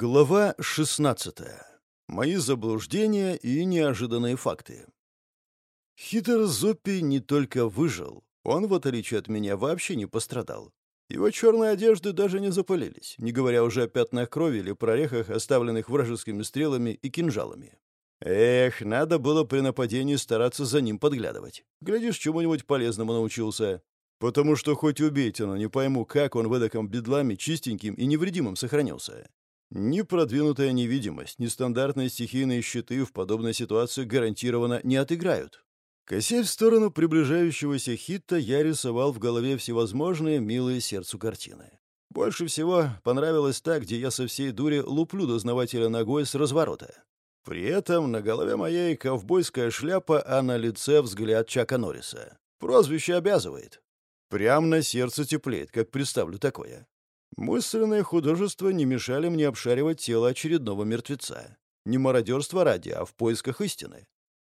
Глава 16. Мои заблуждения и неожиданные факты. Хитер Зоппи не только выжил, он, в отличие от меня, вообще не пострадал. Его черные одежды даже не запалились, не говоря уже о пятнах крови или прорехах, оставленных вражескими стрелами и кинжалами. Эх, надо было при нападении стараться за ним подглядывать. Глядишь, чему-нибудь полезному научился. Потому что хоть убейте, но не пойму, как он в эдаком бедламе чистеньким и невредимым сохранился. Ни продвинутая невидимость, ни стандартные стихийные щиты в подобной ситуации гарантированно не отыграют. Косясь в сторону приближающегося хита, я рисовал в голове всевозможные милые сердцу картины. Больше всего понравилось так, где я со всей дури луплю дознавателя ногой с разворота. При этом на голове моей ковбойская шляпа, а на лице взгляд Чака Норриса. Прозвище обязывает. Прям на сердце теплеет, как представлю такое. Мысленные художества не мешали мне обшаривать тело очередного мертвеца. Не мародерство ради, а в поисках истины.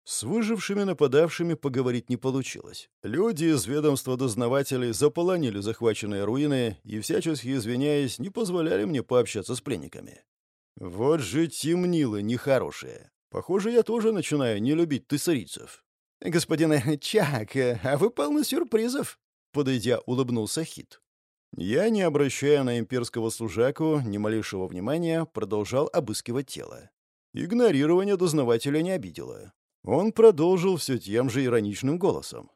С выжившими нападавшими поговорить не получилось. Люди из ведомства дознавателей заполонили захваченные руины и, всячески извиняясь, не позволяли мне пообщаться с пленниками. Вот же темнило нехорошее. Похоже, я тоже начинаю не любить тессарийцев. «Господин Чак, а вы полны сюрпризов», — подойдя, улыбнулся Хит. Я, не обращая на имперского служаку ни малейшего внимания, продолжал обыскивать тело. Игнорирование дознавателя не обидело. Он продолжил все тем же ироничным голосом.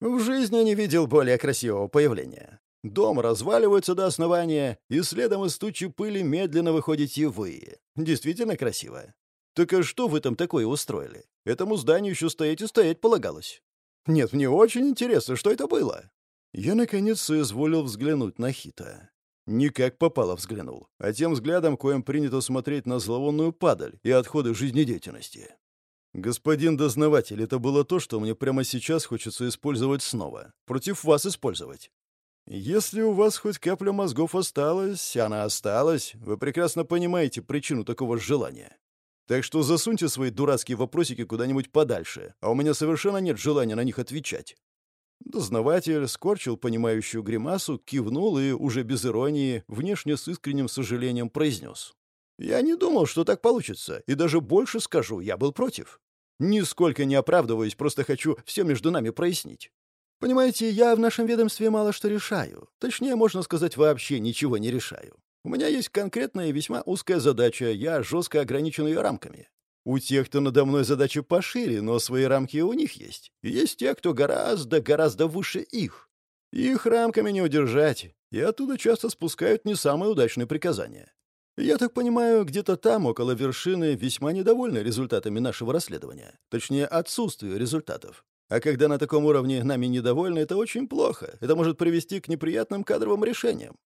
«В жизни не видел более красивого появления. Дом разваливается до основания, и следом из тучи пыли медленно выходите вы. Действительно красиво. Так а что вы там такое устроили? Этому зданию еще стоять и стоять полагалось. Нет, мне очень интересно, что это было. Я, наконец, соизволил взглянуть на Хита. Не как попало взглянул, а тем взглядом, коим принято смотреть на зловонную падаль и отходы жизнедеятельности. «Господин дознаватель, это было то, что мне прямо сейчас хочется использовать снова. Против вас использовать. Если у вас хоть капля мозгов осталась, она осталась, вы прекрасно понимаете причину такого желания. Так что засуньте свои дурацкие вопросики куда-нибудь подальше, а у меня совершенно нет желания на них отвечать. Дознаватель скорчил понимающую гримасу, кивнул и, уже без иронии, внешне с искренним сожалением произнес. «Я не думал, что так получится, и даже больше скажу, я был против. Нисколько не оправдываюсь, просто хочу все между нами прояснить. Понимаете, я в нашем ведомстве мало что решаю. Точнее, можно сказать, вообще ничего не решаю. У меня есть конкретная и весьма узкая задача, я жестко ограничен ее рамками. У тех, кто надо мной задачи пошире, но свои рамки у них есть. Есть те, кто гораздо-гораздо выше их. Их рамками не удержать, и оттуда часто спускают не самые удачные приказания. Я так понимаю, где-то там, около вершины, весьма недовольны результатами нашего расследования. Точнее, отсутствию результатов. А когда на таком уровне нами недовольны, это очень плохо. Это может привести к неприятным кадровым решениям.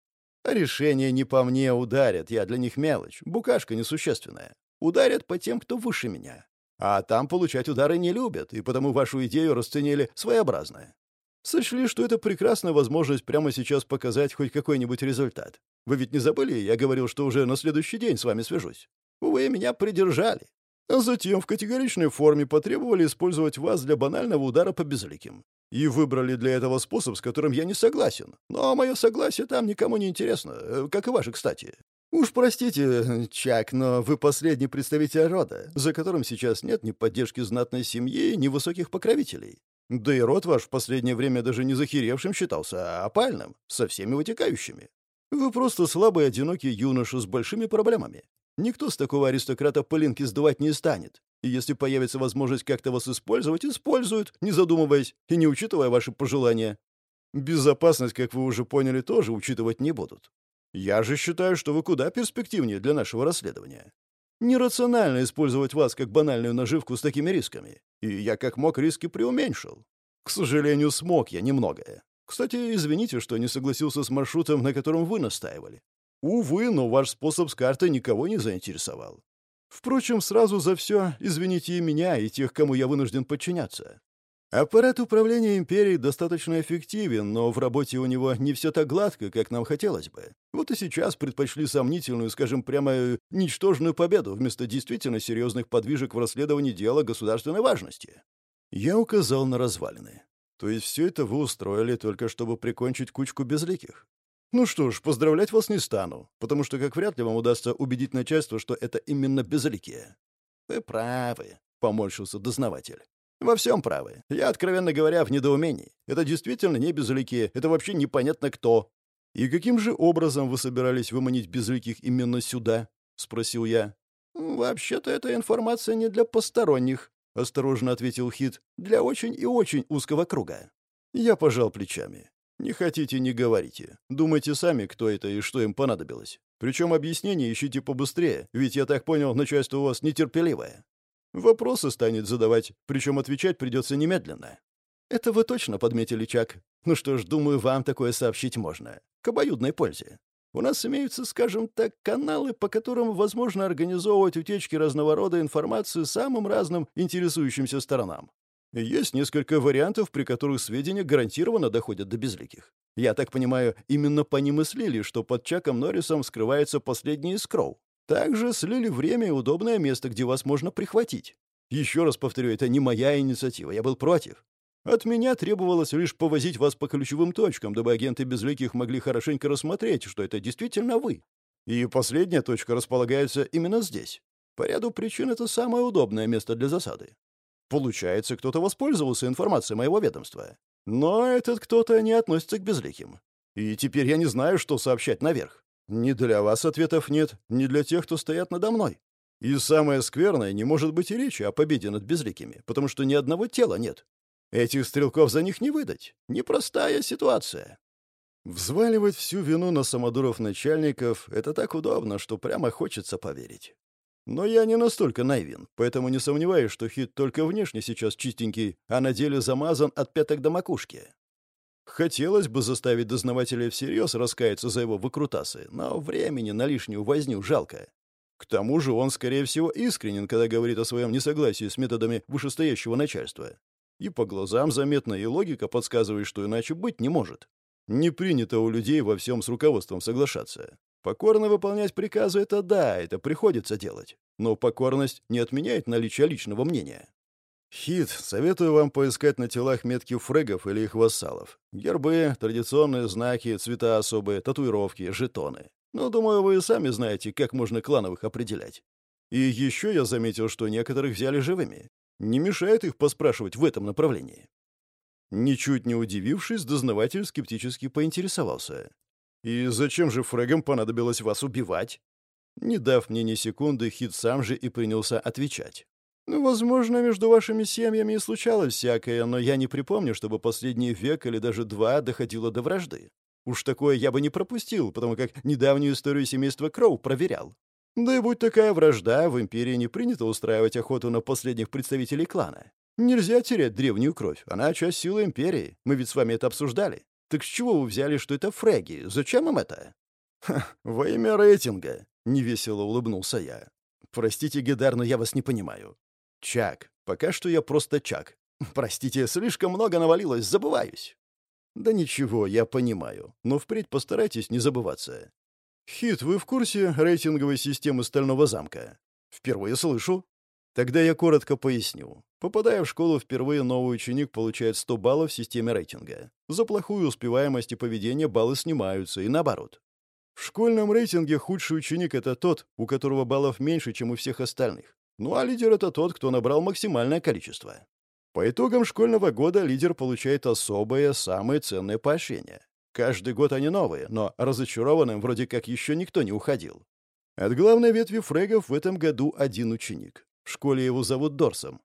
Решения не по мне ударят, я для них мелочь, букашка несущественная. Ударят по тем, кто выше меня. А там получать удары не любят, и потому вашу идею расценили своеобразно. Сочли, что это прекрасная возможность прямо сейчас показать хоть какой-нибудь результат. Вы ведь не забыли, я говорил, что уже на следующий день с вами свяжусь. Вы меня придержали. А затем в категоричной форме потребовали использовать вас для банального удара по безликим. И выбрали для этого способ, с которым я не согласен. Но мое согласие там никому не интересно, э, как и ваше, кстати. «Уж простите, Чак, но вы последний представитель рода, за которым сейчас нет ни поддержки знатной семьи, ни высоких покровителей. Да и род ваш в последнее время даже не захеревшим считался, а опальным, со всеми вытекающими. Вы просто слабый, одинокий юноша с большими проблемами. Никто с такого аристократа пылинки сдувать не станет. И если появится возможность как-то вас использовать, используют, не задумываясь и не учитывая ваши пожелания. Безопасность, как вы уже поняли, тоже учитывать не будут. Я же считаю, что вы куда перспективнее для нашего расследования. Нерационально использовать вас как банальную наживку с такими рисками. И я как мог риски преуменьшил. К сожалению, смог я немногое. Кстати, извините, что не согласился с маршрутом, на котором вы настаивали. Увы, но ваш способ с картой никого не заинтересовал. Впрочем, сразу за все извините и меня, и тех, кому я вынужден подчиняться. Аппарат управления империей достаточно эффективен, но в работе у него не все так гладко, как нам хотелось бы. Вот и сейчас предпочли сомнительную, скажем прямо, ничтожную победу вместо действительно серьезных подвижек в расследовании дела государственной важности. Я указал на развалины. То есть все это вы устроили только чтобы прикончить кучку безликих? Ну что ж, поздравлять вас не стану, потому что как вряд ли вам удастся убедить начальство, что это именно безликие. Вы правы, поморщился дознаватель. Во всем правы. Я, откровенно говоря, в недоумении. Это действительно не безликие, это вообще непонятно кто. И каким же образом вы собирались выманить безликих именно сюда? спросил я. Вообще-то эта информация не для посторонних, осторожно ответил Хит, для очень и очень узкого круга. Я пожал плечами. Не хотите, не говорите. Думайте сами, кто это и что им понадобилось. Причем объяснение ищите побыстрее, ведь, я так понял, начальство у вас нетерпеливое. Вопросы станет задавать, причем отвечать придется немедленно. Это вы точно подметили, Чак. Ну что ж, думаю, вам такое сообщить можно. К обоюдной пользе. У нас имеются, скажем так, каналы, по которым возможно организовывать утечки разного рода информации самым разным интересующимся сторонам. Есть несколько вариантов, при которых сведения гарантированно доходят до безликих. Я так понимаю, именно по ним и слили, что под Чаком Норрисом скрывается последний из. Также слили время и удобное место, где вас можно прихватить. Еще раз повторю, это не моя инициатива, я был против. От меня требовалось лишь повозить вас по ключевым точкам, дабы агенты безликих могли хорошенько рассмотреть, что это действительно вы. И последняя точка располагается именно здесь. По ряду причин это самое удобное место для засады. Получается, кто-то воспользовался информацией моего ведомства. Но этот кто-то не относится к безликим. И теперь я не знаю, что сообщать наверх. Ни для вас ответов нет, ни для тех, кто стоят надо мной. И самое скверное, не может быть и речи о победе над безликими, потому что ни одного тела нет. Этих стрелков за них не выдать. Непростая ситуация. Взваливать всю вину на самодуров-начальников — это так удобно, что прямо хочется поверить. Но я не настолько наивен, поэтому не сомневаюсь, что хит только внешне сейчас чистенький, а на деле замазан от пяток до макушки. Хотелось бы заставить дознавателя всерьез раскаяться за его выкрутасы, но времени на лишнюю возню жалко. К тому же он, скорее всего, искренен, когда говорит о своем несогласии с методами вышестоящего начальства. И по глазам заметно, и логика подсказывает, что иначе быть не может. Не принято у людей во всем с руководством соглашаться. Покорно выполнять приказы — это да, это приходится делать. Но покорность не отменяет наличие личного мнения. Хит, советую вам поискать на телах метки фрегов или их вассалов. Гербы, традиционные знаки, цвета особые, татуировки, жетоны. Но, думаю, вы сами знаете, как можно клановых определять. И еще я заметил, что некоторых взяли живыми. Не мешает их поспрашивать в этом направлении. Ничуть не удивившись, дознаватель скептически поинтересовался. «И зачем же фрегам понадобилось вас убивать?» Не дав мне ни секунды, Хит сам же и принялся отвечать. «Ну, возможно, между вашими семьями и случалось всякое, но я не припомню, чтобы последний век или даже два доходило до вражды. Уж такое я бы не пропустил, потому как недавнюю историю семейства Кроу проверял. Да и будь такая вражда, в Империи не принято устраивать охоту на последних представителей клана. Нельзя терять древнюю кровь, она часть силы Империи, мы ведь с вами это обсуждали. Так с чего вы взяли, что это фреги? Зачем им это? Ха, во имя рейтинга, невесело улыбнулся я. Простите, Гедар, но я вас не понимаю. Чак. Пока что я просто Чак. Простите, слишком много навалилось, забываюсь. Да ничего, я понимаю. Но впредь постарайтесь не забываться. Хит, вы в курсе рейтинговой системы Стального замка? Впервые слышу. Тогда я коротко поясню. Попадая в школу впервые, новый ученик получает 100 баллов в системе рейтинга. За плохую успеваемость и поведение баллы снимаются, и наоборот. В школьном рейтинге худший ученик — это тот, у которого баллов меньше, чем у всех остальных. Ну а лидер — это тот, кто набрал максимальное количество. По итогам школьного года лидер получает особое, самое ценное поощрение. Каждый год они новые, но разочарованным вроде как еще никто не уходил. От главной ветви фрегов в этом году один ученик. В школе его зовут Дорсом.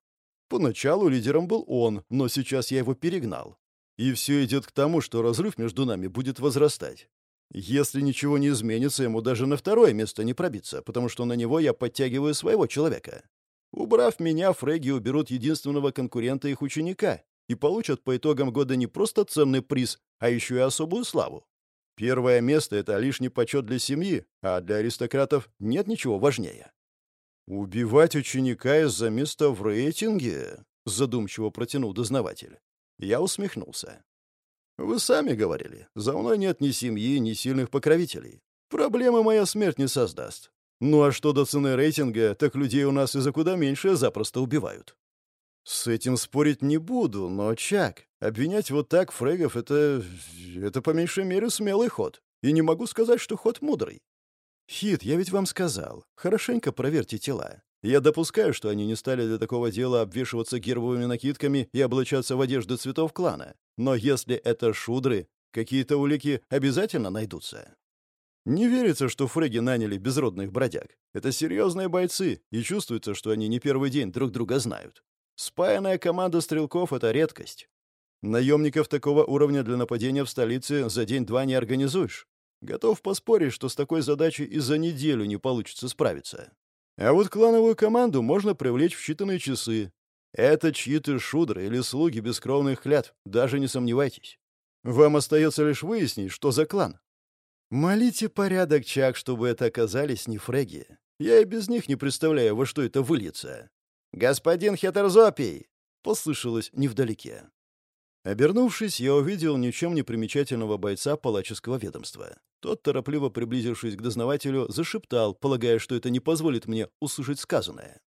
Поначалу лидером был он, но сейчас я его перегнал. И все идет к тому, что разрыв между нами будет возрастать. Если ничего не изменится, ему даже на второе место не пробиться, потому что на него я подтягиваю своего человека. Убрав меня, фреги уберут единственного конкурента их ученика и получат по итогам года не просто ценный приз, а еще и особую славу. Первое место — это лишний почет для семьи, а для аристократов нет ничего важнее. «Убивать ученика из-за места в рейтинге?» — задумчиво протянул дознаватель. Я усмехнулся. «Вы сами говорили, за мной нет ни семьи, ни сильных покровителей. Проблемы моя смерть не создаст. Ну а что до цены рейтинга, так людей у нас и за куда меньше запросто убивают». «С этим спорить не буду, но, Чак, обвинять вот так фрегов — это... это по меньшей мере смелый ход. и не могу сказать, что ход мудрый. Хит, я ведь вам сказал, хорошенько проверьте тела. Я допускаю, что они не стали для такого дела обвешиваться гербовыми накидками и облачаться в одежду цветов клана. Но если это шудры, какие-то улики обязательно найдутся. Не верится, что фреги наняли безродных бродяг. Это серьезные бойцы, и чувствуется, что они не первый день друг друга знают. Спаянная команда стрелков — это редкость. Наемников такого уровня для нападения в столице за день-два не организуешь. Готов поспорить, что с такой задачей и за неделю не получится справиться. А вот клановую команду можно привлечь в считанные часы. Это чьи-то шудры или слуги бескровных клятв, даже не сомневайтесь. Вам остается лишь выяснить, что за клан. Молите порядок, Чак, чтобы это оказались не фреги. Я и без них не представляю, во что это выльется. «Господин Хетерзопий!» — послышалось невдалеке. Обернувшись, я увидел ничем не примечательного бойца палаческого ведомства. Тот, торопливо приблизившись к дознавателю, зашептал, полагая, что это не позволит мне услышать сказанное.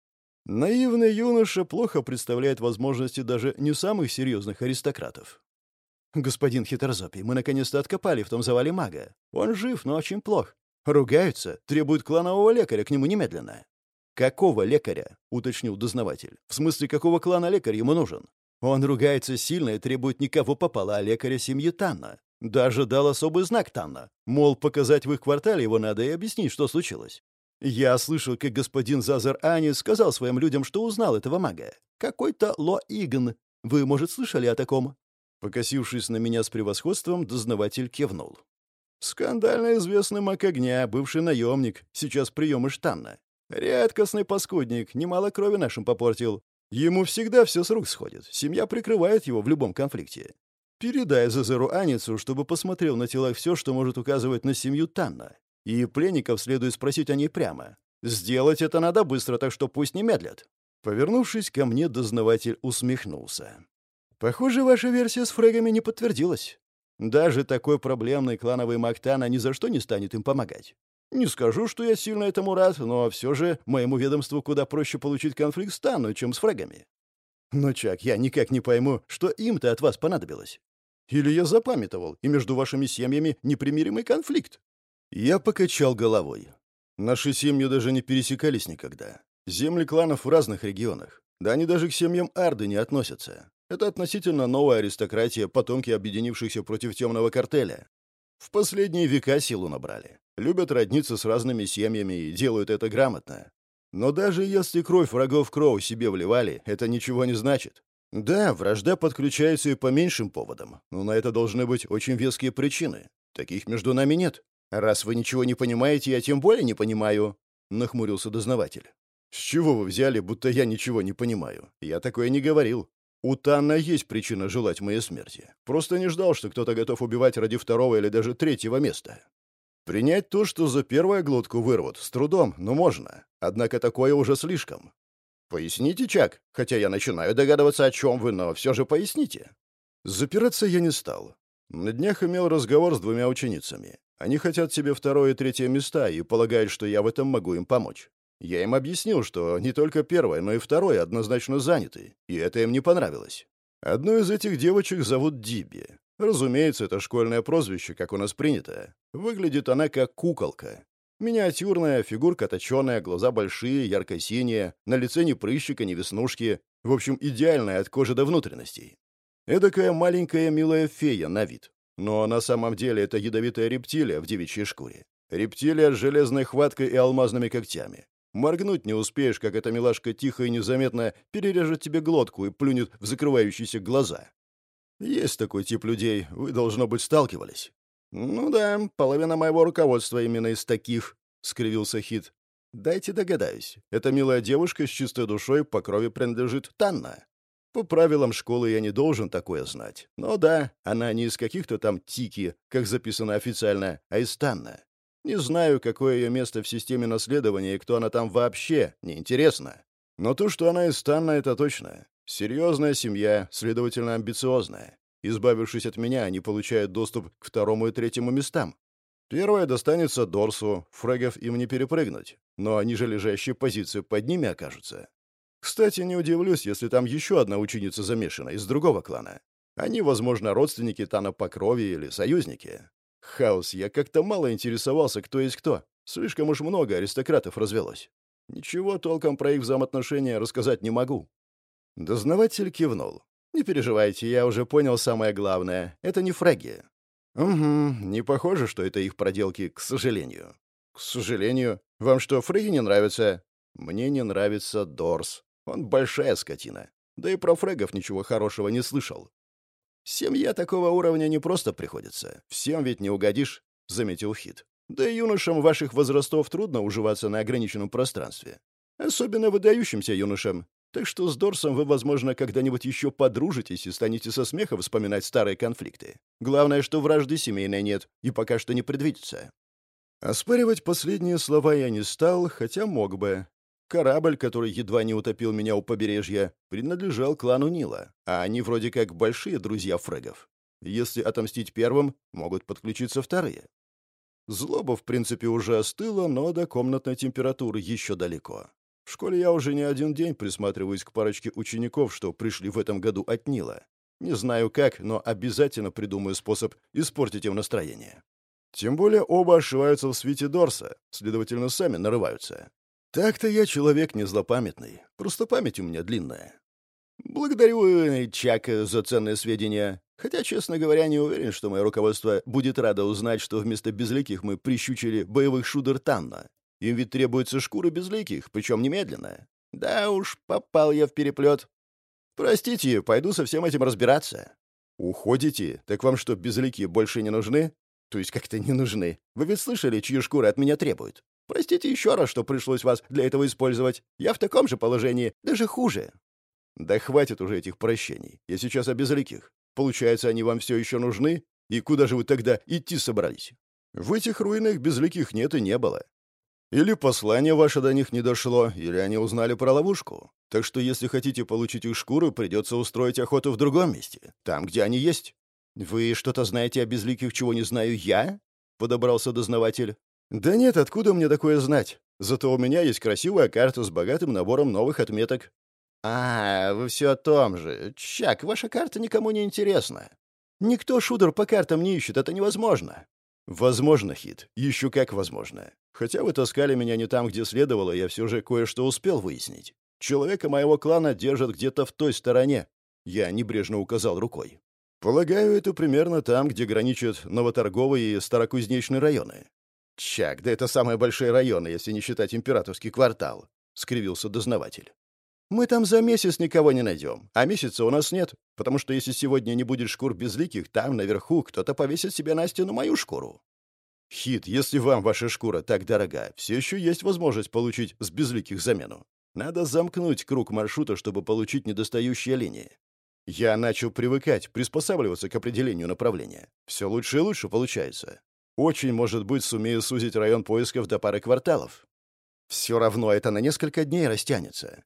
Наивный юноша плохо представляет возможности даже не самых серьезных аристократов. «Господин Хитерзопий, мы наконец-то откопали в том завале мага. Он жив, но очень плох. Ругаются, требуют кланового лекаря к нему немедленно». «Какого лекаря?» — уточнил дознаватель. «В смысле, какого клана лекарь ему нужен?» Он ругается сильно и требует никого попало, а лекаря семьи Танна. Даже дал особый знак Танна. Мол, показать в их квартале его надо и объяснить, что случилось. Я слышал, как господин Зазар Ани сказал своим людям, что узнал этого мага. Какой-то Ло Игн. Вы, может, слышали о таком?» Покосившись на меня с превосходством, дознаватель кивнул. «Скандально известный маг огня, бывший наемник, сейчас приемы штанна. Редкостный паскудник, немало крови нашим попортил. Ему всегда все с рук сходит. Семья прикрывает его в любом конфликте. Передай Зазеру Аницу, чтобы посмотрел на телах все, что может указывать на семью Танна. И пленников следует спросить о ней прямо. Сделать это надо быстро, так что пусть не медлят». Повернувшись ко мне, дознаватель усмехнулся. «Похоже, ваша версия с фрегами не подтвердилась. Даже такой проблемный клановый Мактана ни за что не станет им помогать. Не скажу, что я сильно этому рад, но все же моему ведомству куда проще получить конфликт с Тану, чем с фрегами. Но, Чак, я никак не пойму, что им-то от вас понадобилось. Или я запамятовал, и между вашими семьями непримиримый конфликт?» Я покачал головой. Наши семьи даже не пересекались никогда. Земли кланов в разных регионах. Да они даже к семьям Арды не относятся. Это относительно новая аристократия, потомки объединившихся против темного картеля. В последние века силу набрали. Любят родниться с разными семьями и делают это грамотно. Но даже если кровь врагов Кроу себе вливали, это ничего не значит. Да, вражда подключается и по меньшим поводам, но на это должны быть очень веские причины. Таких между нами нет. Раз вы ничего не понимаете, я тем более не понимаю, — нахмурился дознаватель. «С чего вы взяли, будто я ничего не понимаю? Я такое не говорил. У Танна есть причина желать моей смерти. Просто не ждал, что кто-то готов убивать ради второго или даже третьего места. Принять то, что за первое глотку вырвут, с трудом, но можно. Однако такое уже слишком. Поясните, Чак, хотя я начинаю догадываться, о чем вы, но все же поясните. Запираться я не стал. На днях имел разговор с двумя ученицами. Они хотят себе второе и третье места и полагают, что я в этом могу им помочь. Я им объяснил, что не только первое, но и второе однозначно заняты, и это им не понравилось. Одну из этих девочек зовут Диби. Разумеется, это школьное прозвище, как у нас принято. Выглядит она как куколка. Миниатюрная, фигурка точеная, глаза большие, ярко-синие, на лице ни прыщика, ни веснушки. В общем, идеальная от кожи до внутренностей. Эдакая маленькая милая фея на вид. Но на самом деле это ядовитая рептилия в девичьей шкуре. Рептилия с железной хваткой и алмазными когтями. Моргнуть не успеешь, как эта милашка тихо и незаметно перережет тебе глотку и плюнет в закрывающиеся глаза. Есть такой тип людей, вы, должно быть, сталкивались. «Ну да, половина моего руководства именно из таких», — скривился Хит. «Дайте догадаюсь. Эта милая девушка с чистой душой по крови принадлежит Танна. По правилам школы я не должен такое знать. Но да, она не из каких-то там тики, как записано официально, а из Танна. Не знаю, какое ее место в системе наследования и кто она там вообще, неинтересно. Но то, что она из Танна, это точно. Серьезная семья, следовательно, амбициозная. Избавившись от меня, они получают доступ к второму и третьему местам. Первое достанется Дорсу, фрегов им не перепрыгнуть, но ниже лежащие позиции под ними окажутся. Кстати, не удивлюсь, если там еще одна ученица замешана из другого клана. Они, возможно, родственники Тана по крови или союзники. Хаос, я как-то мало интересовался, кто есть кто. Слишком уж много аристократов развелось. Ничего толком про их взаимоотношения рассказать не могу. Дознаватель кивнул. «Не переживайте, я уже понял самое главное. Это не фраги». «Угу, не похоже, что это их проделки, к сожалению». «К сожалению. Вам что, фраги не нравятся?» «Мне не нравится Дорс. Он большая скотина. Да и про фрегов ничего хорошего не слышал. Семья такого уровня не просто приходится. Всем ведь не угодишь», — заметил Хит. «Да и юношам ваших возрастов трудно уживаться на ограниченном пространстве. Особенно выдающимся юношам. Так что с Дорсом вы, возможно, когда-нибудь еще подружитесь и станете со смехом вспоминать старые конфликты. Главное, что вражды семейной нет и пока что не предвидится. Оспаривать последние слова я не стал, хотя мог бы. Корабль, который едва не утопил меня у побережья, принадлежал клану Нила, а они вроде как большие друзья фрегов. Если отомстить первым, могут подключиться вторые. Злоба, в принципе, уже остыла, но до комнатной температуры еще далеко. В школе я уже не один день присматриваюсь к парочке учеников, что пришли в этом году от Нила. Не знаю как, но обязательно придумаю способ испортить им настроение. Тем более оба ошиваются в свете Дорса, следовательно, сами нарываются. Так-то я человек не злопамятный, просто память у меня длинная. Благодарю, э, Чак, за ценные сведения. Хотя, честно говоря, не уверен, что мое руководство будет радо узнать, что вместо безликих мы прищучили боевых шудер Танна. Им ведь требуется шкура безликих, причем немедленно. Да уж, попал я в переплет. Простите, пойду со всем этим разбираться. Уходите? Так вам что, безликие больше не нужны? То есть как-то не нужны. Вы ведь слышали, чьи шкуры от меня требуют? Простите еще раз, что пришлось вас для этого использовать. Я в таком же положении, даже хуже. Да хватит уже этих прощений. Я сейчас о безликих. Получается, они вам все еще нужны? И куда же вы тогда идти собрались? В этих руинах безликих нет и не было. Или послание ваше до них не дошло, или они узнали про ловушку. Так что если хотите получить их шкуру, придется устроить охоту в другом месте, там, где они есть. Вы что-то знаете о безликих, чего не знаю я? Подобрался дознаватель. Да нет, откуда мне такое знать? Зато у меня есть красивая карта с богатым набором новых отметок. А, вы все о том же. Чак, ваша карта никому не интересна. Никто шудер по картам не ищет, это невозможно. Возможно, Хит. Еще как возможно. Хотя вы таскали меня не там, где следовало, я все же кое-что успел выяснить. Человека моего клана держат где-то в той стороне. Я небрежно указал рукой. Полагаю, это примерно там, где граничат новоторговые и старокузнечные районы. Чак, да это самые большие районы, если не считать императорский квартал, — скривился дознаватель. Мы там за месяц никого не найдем, а месяца у нас нет, потому что если сегодня не будет шкур безликих, там, наверху, кто-то повесит себе на стену мою шкуру. Хит, если вам ваша шкура так дорога, все еще есть возможность получить с безликих замену. Надо замкнуть круг маршрута, чтобы получить недостающие линии. Я начал привыкать, приспосабливаться к определению направления. Все лучше и лучше получается. Очень, может быть, сумею сузить район поисков до пары кварталов. Все равно это на несколько дней растянется.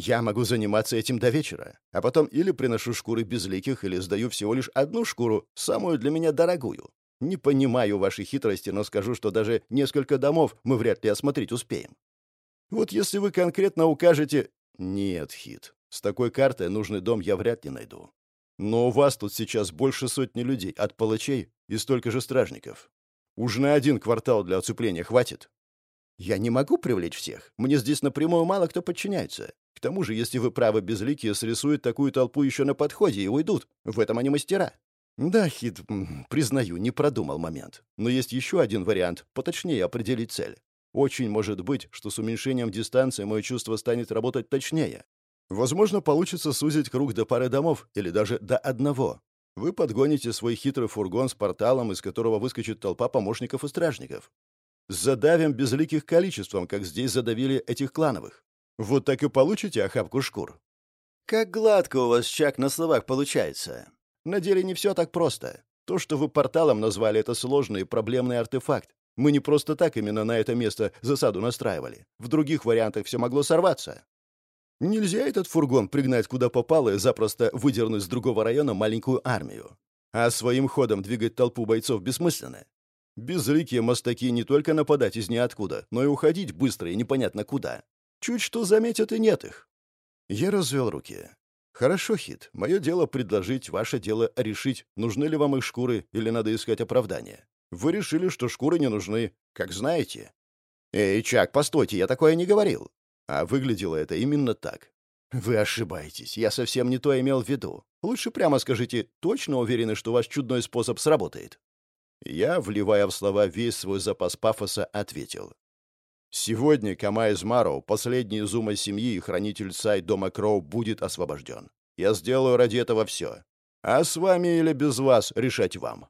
Я могу заниматься этим до вечера, а потом или приношу шкуры безликих, или сдаю всего лишь одну шкуру, самую для меня дорогую. Не понимаю вашей хитрости, но скажу, что даже несколько домов мы вряд ли осмотреть успеем. Вот если вы конкретно укажете... Нет, Хит, с такой картой нужный дом я вряд ли найду. Но у вас тут сейчас больше сотни людей, от палачей и столько же стражников. Уж на один квартал для оцепления хватит. Я не могу привлечь всех. Мне здесь напрямую мало кто подчиняется. К тому же, если вы правы безликие, срисуют такую толпу еще на подходе и уйдут. В этом они мастера. Да, Хит, признаю, не продумал момент. Но есть еще один вариант, поточнее определить цель. Очень может быть, что с уменьшением дистанции мое чувство станет работать точнее. Возможно, получится сузить круг до пары домов или даже до одного. Вы подгоните свой хитрый фургон с порталом, из которого выскочит толпа помощников и стражников. Задавим безликих количеством, как здесь задавили этих клановых. Вот так и получите охапку шкур. Как гладко у вас, Чак, на словах получается. На деле не все так просто. То, что вы порталом назвали, это сложный и проблемный артефакт. Мы не просто так именно на это место засаду настраивали. В других вариантах все могло сорваться. Нельзя этот фургон пригнать куда попало и запросто выдернуть с другого района маленькую армию. А своим ходом двигать толпу бойцов бессмысленно. Безликие мостаки не только нападать из ниоткуда, но и уходить быстро и непонятно куда. Чуть что заметят и нет их. Я развел руки. «Хорошо, Хит. Мое дело предложить, ваше дело решить, нужны ли вам их шкуры или надо искать оправдание. Вы решили, что шкуры не нужны, как знаете. Эй, Чак, постойте, я такое не говорил. А выглядело это именно так. Вы ошибаетесь, я совсем не то имел в виду. Лучше прямо скажите, точно уверены, что ваш чудной способ сработает? Я, вливая в слова весь свой запас пафоса, ответил. Сегодня Кама из Мароу, последний из ума семьи и хранитель Сай дома Кроу, будет освобожден. Я сделаю ради этого все. А с вами или без вас решать вам.